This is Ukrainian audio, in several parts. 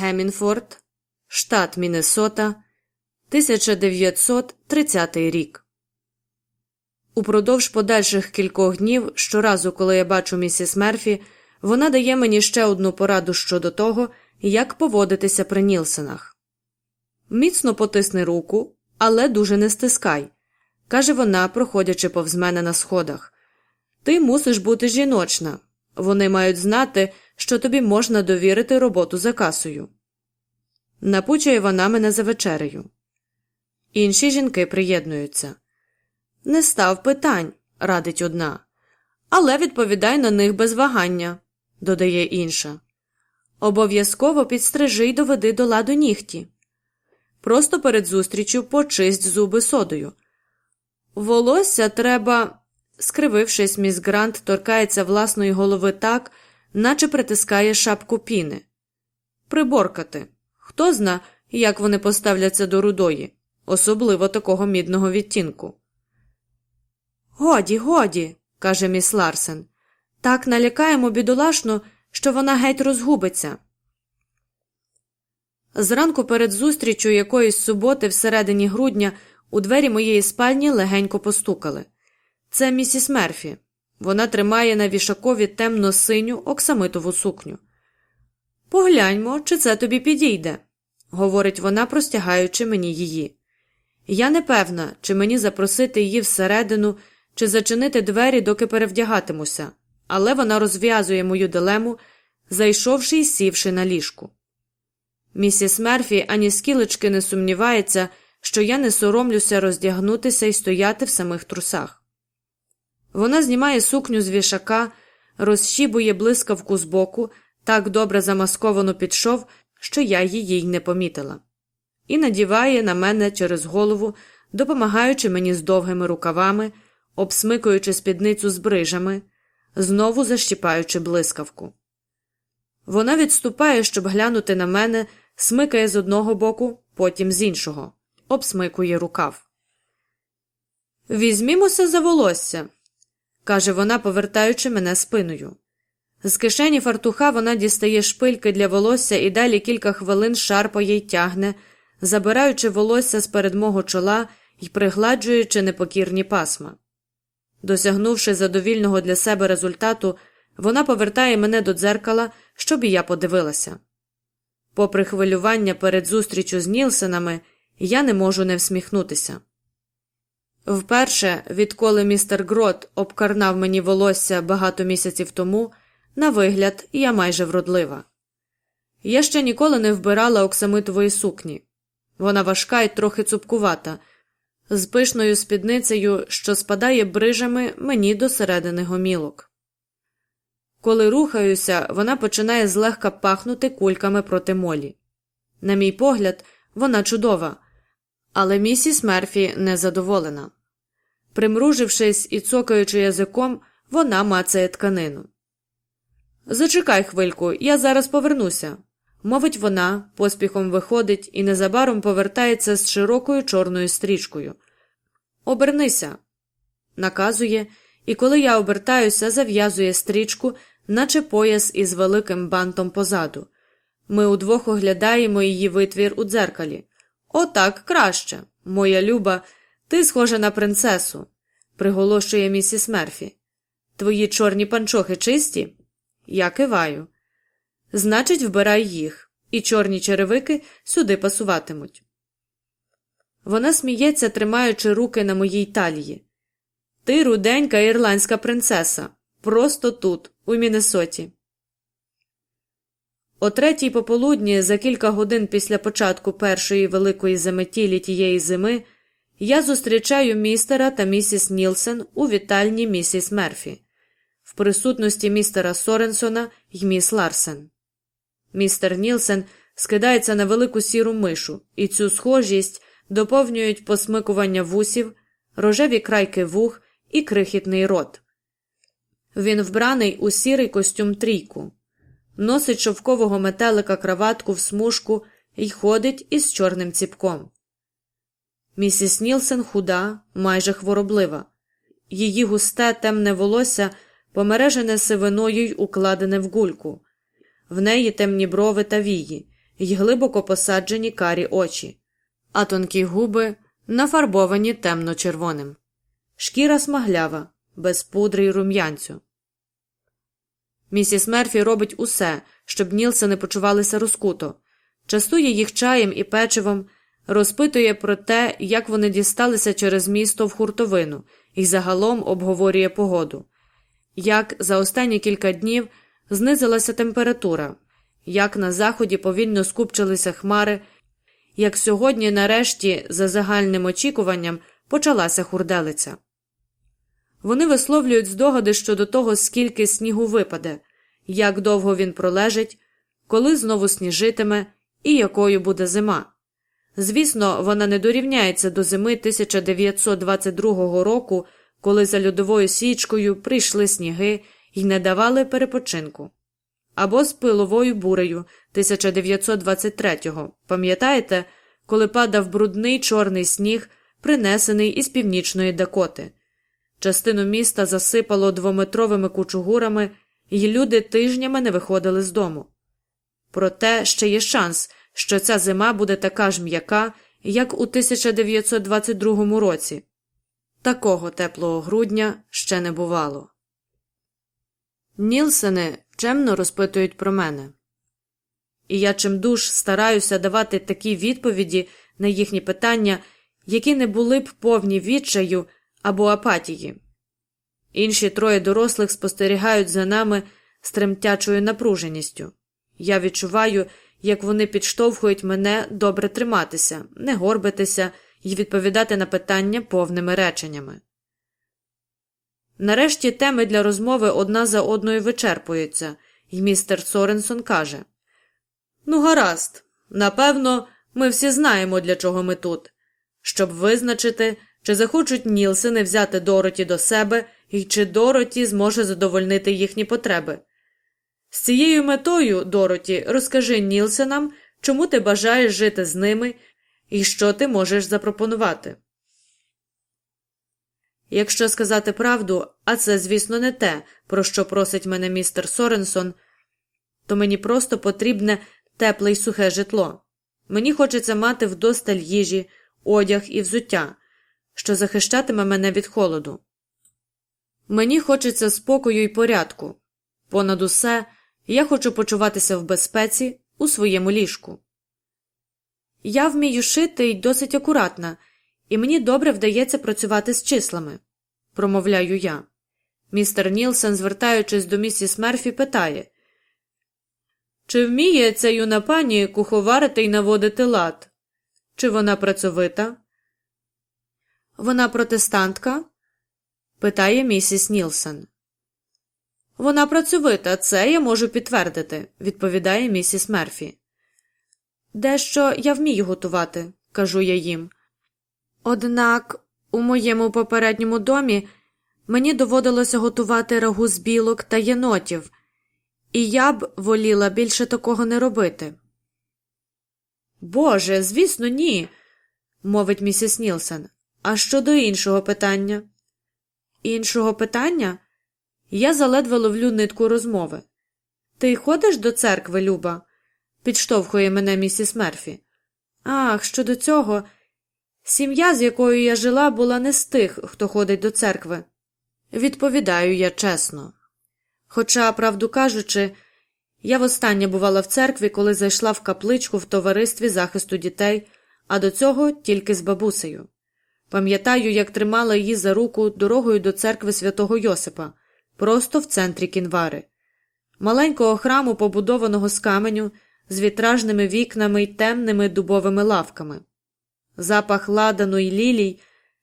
Гемінфорд, штат Міннесота, 1930 рік. Упродовж подальших кількох днів, щоразу, коли я бачу місіс Мерфі, вона дає мені ще одну пораду щодо того, як поводитися при Нілсенах. Міцно потисни руку, але дуже не стискай, каже вона, проходячи повз мене на сходах. Ти мусиш бути жіночна. Вони мають знати, що тобі можна довірити роботу за касою. Напучує вона мене за вечерею. Інші жінки приєднуються. Не став питань, радить одна. Але відповідай на них без вагання, додає інша. Обов'язково підстрижи й доведи до ладу нігті. Просто перед зустрічю почисть зуби содою. Волосся треба, скривившись, міс Грант торкається власної голови так, наче притискає шапку піни. Приборкати. Хто зна, як вони поставляться до рудої, особливо такого мідного відтінку. Годі, годі, каже міс Ларсен. Так налякаємо бідолашну, що вона геть розгубиться. Зранку перед зустрічю якоїсь суботи, всередині грудня, у двері моєї спальні легенько постукали. Це місіс Мерфі. Вона тримає на вішакові темно синю оксамитову сукню. Погляньмо, чи це тобі підійде, говорить вона, простягаючи мені її. Я не певна, чи мені запросити її всередину, чи зачинити двері, доки перевдягатимуся, але вона розв'язує мою дилему, зайшовши і сівши на ліжку. Місіс Мерфі ані скілечки не сумнівається, що я не соромлюся роздягнутися і стояти в самих трусах. Вона знімає сукню з вішака, розщібує блискавку збоку, так добре замасковану під шов, що я її й не помітила, і надіває на мене через голову, допомагаючи мені з довгими рукавами, обсмикуючи спідницю з брижами, знову защіпаючи блискавку. Вона відступає, щоб глянути на мене, смикає з одного боку, потім з іншого, обсмикує рукав. Візьмімося за волосся, каже вона, повертаючи мене спиною. З кишені фартуха вона дістає шпильки для волосся і далі кілька хвилин шарпає й тягне, забираючи волосся з перед мого чола і пригладжуючи непокірні пасма. Досягнувши задовільного для себе результату, вона повертає мене до дзеркала, щоб і я подивилася. Попри хвилювання перед зустрічю з Нілсенами, я не можу не всміхнутися. Вперше, відколи містер Грот обкарнав мені волосся багато місяців тому, на вигляд, я майже вродлива. Я ще ніколи не вбирала оксамитової сукні. Вона важка і трохи цупкувата, з пишною спідницею, що спадає брижами мені до середини гомілок. Коли рухаюся, вона починає злегка пахнути кульками проти молі. На мій погляд, вона чудова, але місіс Мерфі незадоволена. Примружившись і цокаючи язиком, вона мацає тканину. Зачекай хвильку, я зараз повернуся, мовить вона, поспіхом виходить і незабаром повертається з широкою чорною стрічкою. Обернися, наказує, і коли я обертаюся, зав'язує стрічку, наче пояс із великим бантом позаду. Ми удвох оглядаємо її витвір у дзеркалі. Отак краще, моя люба, ти схожа на принцесу, приголошує місіс Мерфі. Твої чорні панчохи чисті? Я киваю. Значить, вбирай їх, і чорні черевики сюди пасуватимуть. Вона сміється, тримаючи руки на моїй талії. Ти руденька ірландська принцеса. Просто тут, у Міннесоті. О третій пополудні, за кілька годин після початку першої великої заметілі тієї зими, я зустрічаю містера та місіс Нілсен у вітальні місіс Мерфі в присутності містера Соренсона й міс Ларсен. Містер Нілсен скидається на велику сіру мишу, і цю схожість доповнюють посмикування вусів, рожеві крайки вух і крихітний рот. Він вбраний у сірий костюм трійку, носить шовкового метелика краватку в смужку і ходить із чорним ціпком. Місіс Нілсен худа, майже хвороблива. Її густе темне волосся помережене сивиною й укладене в гульку, в неї темні брови та вії, й глибоко посаджені карі очі, а тонкі губи нафарбовані темно-червоним, шкіра смаглява, без пудри й рум'янцю. Місіс Мерфі робить усе, щоб Нілсени почувалися розкуто, частує їх чаєм і печивом, розпитує про те, як вони дісталися через місто в хуртовину, і загалом обговорює погоду, як за останні кілька днів знизилася температура, як на заході повільно скупчилися хмари, як сьогодні, нарешті, за загальним очікуванням, почалася хурделиця. Вони висловлюють здогади щодо того, скільки снігу випаде, як довго він пролежить, коли знову сніжитиме і якою буде зима. Звісно, вона не дорівняється до зими 1922 року, коли за льодовою січкою прийшли сніги і не давали перепочинку. Або з пиловою бурею 1923-го, пам'ятаєте, коли падав брудний чорний сніг, принесений із північної Дакоти. Частину міста засипало двометровими кучугурами, і люди тижнями не виходили з дому. Проте ще є шанс, що ця зима буде така ж м'яка, як у 1922 році. Такого теплого грудня ще не бувало. Нілсени чемно розпитують про мене, і я чимдуж стараюся давати такі відповіді на їхні питання, які не були б повні відчаю або апатії. Інші троє дорослих спостерігають за нами з тремтячою напруженістю. Я відчуваю, як вони підштовхують мене добре триматися, не горбитися і відповідати на питання повними реченнями. Нарешті теми для розмови одна за одною вичерпуються, і містер Соренсон каже Ну, гаразд, напевно, ми всі знаємо, для чого ми тут, щоб визначити, чи захочуть Нілсени взяти Дороті до себе і чи Дороті зможе задовольнити їхні потреби. З цією метою, Дороті, розкажи Нілсенам, чому ти бажаєш жити з ними і що ти можеш запропонувати. Якщо сказати правду, а це, звісно, не те, про що просить мене містер Соренсон, то мені просто потрібне тепле й сухе житло. Мені хочеться мати вдосталь їжі, одяг і взуття, що захищатиме мене від холоду. Мені хочеться спокою і порядку. Понад усе я хочу почуватися в безпеці у своєму ліжку. Я вмію шити й досить акуратна, і мені добре вдається працювати з числами, промовляю я. Містер Нілсен, звертаючись до місіс Мерфі, питає Чи вміє ця юна пані куховарити й наводити лад? Чи вона працьовита? Вона протестантка? питає місіс Нілсен. Вона працьовита, це я можу підтвердити, відповідає місіс Мерфі. Дещо я вмію готувати, кажу я їм. Однак у моєму попередньому домі мені доводилося готувати рагу з білок та єнотів, і я б воліла більше такого не робити. Боже, звісно, ні, мовить місіс Нілсен. А щодо іншого питання? Іншого питання? Я заледве ловлю нитку розмови. Ти ходиш до церкви, Люба? підштовхує мене місіс Мерфі. Ах, щодо цього, сім'я, з якою я жила, була не з тих, хто ходить до церкви. Відповідаю я чесно. Хоча, правду кажучи, я востаннє бувала в церкві, коли зайшла в капличку в товаристві захисту дітей, а до цього тільки з бабусею. Пам'ятаю, як тримала її за руку дорогою до церкви святого Йосипа, просто в центрі кінвари, маленького храму, побудованого з каменю, з вітражними вікнами й темними дубовими лавками, запах ладану й лілій,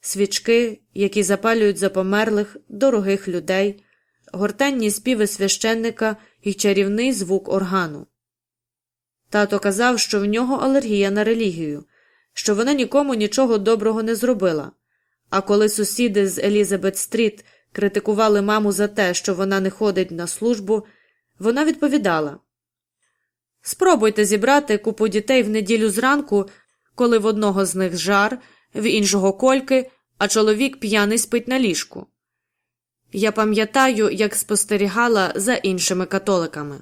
свічки, які запалюють за померлих, дорогих людей, гортенні співи священника і чарівний звук органу. Тато казав, що в нього алергія на релігію що вона нікому нічого доброго не зробила. А коли сусіди з Елізабет Стріт критикували маму за те, що вона не ходить на службу, вона відповідала. Спробуйте зібрати купу дітей в неділю зранку, коли в одного з них жар, в іншого кольки, а чоловік п'яний спить на ліжку. Я пам'ятаю, як спостерігала за іншими католиками,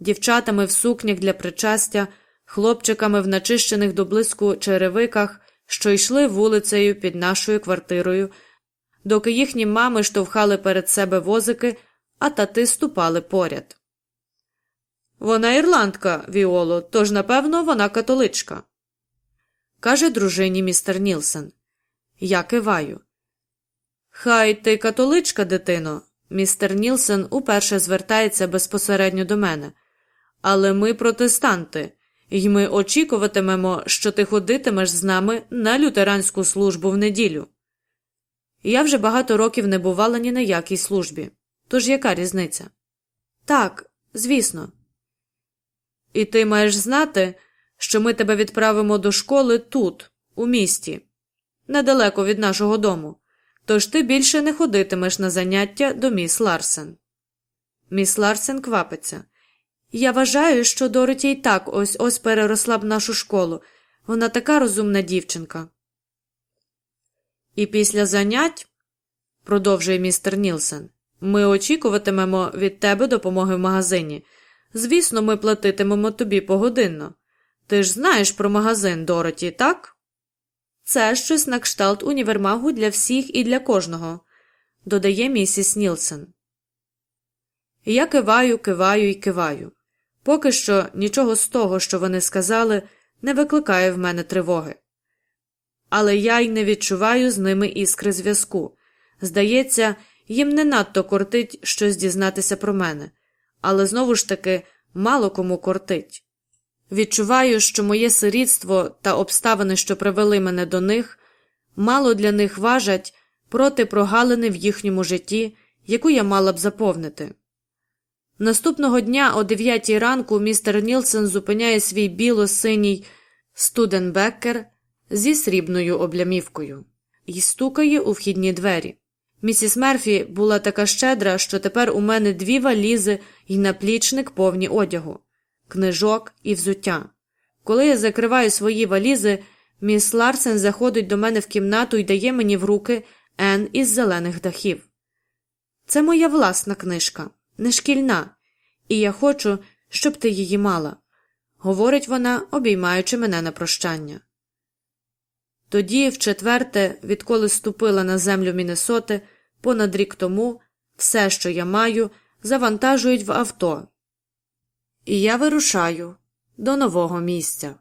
дівчатами в сукнях для причастя хлопчиками в начищених до блиску черевиках, що йшли вулицею під нашою квартирою, доки їхні мами штовхали перед себе возики, а тати ступали поряд. Вона ірландка, Віоло, тож, напевно, вона католичка. каже дружині містер Нілсен. Я киваю. Хай ти католичка, дитино. Містер Нілсен уперше звертається безпосередньо до мене. Але ми протестанти, і ми очікуватимемо, що ти ходитимеш з нами на лютеранську службу в неділю. Я вже багато років не бувала ні на якій службі. Тож яка різниця? Так, звісно. І ти маєш знати, що ми тебе відправимо до школи тут, у місті, недалеко від нашого дому, тож ти більше не ходитимеш на заняття до міс Ларсен. Міс Ларсен квапиться. Я вважаю, що Дороті й так ось-ось переросла б нашу школу. Вона така розумна дівчинка. І після занять, продовжує містер Нілсен, ми очікуватимемо від тебе допомоги в магазині. Звісно, ми платитимемо тобі погодинно. Ти ж знаєш про магазин Дороті, так? Це щось на кшталт універмагу для всіх і для кожного, додає місіс Нілсен. Я киваю, киваю і киваю. Поки що нічого з того, що вони сказали, не викликає в мене тривоги. Але я й не відчуваю з ними іскри зв'язку. Здається, їм не надто кортить щось дізнатися про мене, але знову ж таки мало кому кортить. Відчуваю, що моє сирітство та обставини, що привели мене до них, мало для них важать проти прогалини в їхньому житті, яку я мала б заповнити. Наступного дня о 9 ранку містер Нілсен зупиняє свій біло-синій студенбеккер зі срібною облямівкою і стукає у вхідні двері. Місіс Мерфі була така щедра, що тепер у мене дві валізи і наплічник повні одягу, книжок і взуття. Коли я закриваю свої валізи, міс Ларсен заходить до мене в кімнату і дає мені в руки Ен із зелених дахів. Це моя власна книжка, не шкільна, і я хочу, щоб ти її мала, говорить вона, обіймаючи мене на прощання. Тоді, вчетверте, відколи ступила на землю Міннесоти, понад рік тому все, що я маю, завантажують в авто. І я вирушаю до нового місця.